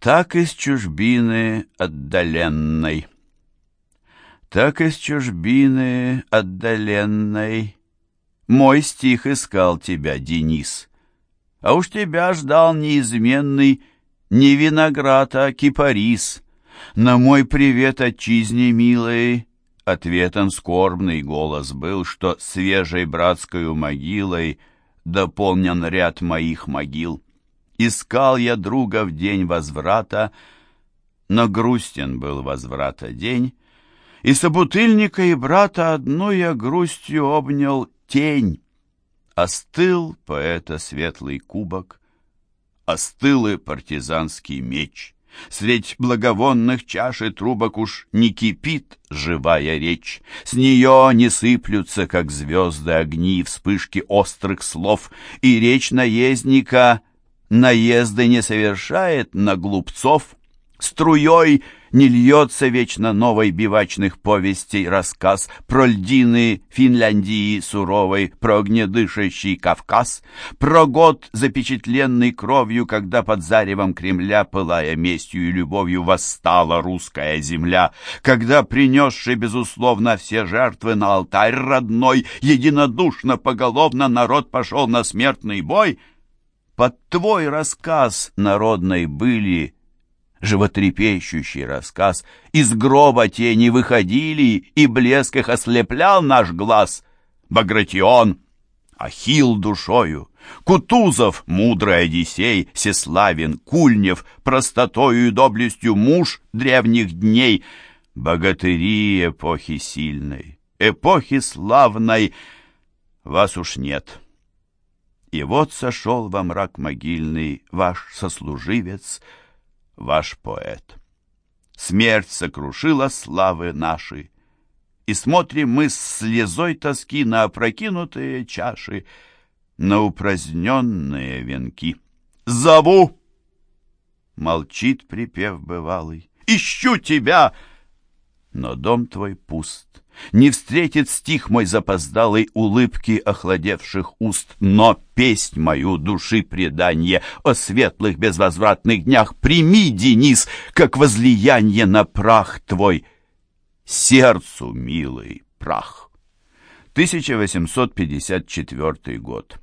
Так из чужбины отдаленной. Так из чужбины отдаленной Мой стих искал тебя, Денис. А уж тебя ждал неизменный Не виноград, а кипарис. На мой привет отчизне милой Ответом скорбный голос был, Что свежей братской могилой Дополнен ряд моих могил. Искал я друга в день возврата, Но грустен был возврата день, И собутыльника и брата Одну я грустью обнял тень. Остыл поэта светлый кубок, Остыл и партизанский меч. Средь благовонных чаш и трубок уж не кипит живая речь. С нее не сыплются, как звезды, огни, вспышки острых слов, И речь наездника наезды не совершает на глупцов, струей не льется вечно новой бивачных повестей рассказ про льдины Финляндии суровой, про огнедышащий Кавказ, про год, запечатленный кровью, когда под заревом Кремля, пылая местью и любовью, восстала русская земля, когда, принесший, безусловно, все жертвы на алтарь родной, единодушно, поголовно народ пошел на смертный бой — под твой рассказ народной были, животрепещущий рассказ, из гроба тени выходили, и блеск их ослеплял наш глаз. Багратион, Ахил душою, Кутузов, мудрый Одиссей, Сеславин, Кульнев, простотою и доблестью муж древних дней, богатыри эпохи сильной, эпохи славной, вас уж нет». И вот сошел во мрак могильный ваш сослуживец, ваш поэт. Смерть сокрушила славы наши, И смотрим мы с слезой тоски на опрокинутые чаши, На упраздненные венки. «Зову!» Молчит припев бывалый. «Ищу тебя!» Но дом твой пуст. Не встретит стих мой запоздалый улыбки охладевших уст, но песнь мою души предание о светлых безвозвратных днях прими, Денис, как возлияние на прах твой, сердцу милый прах. 1854 год.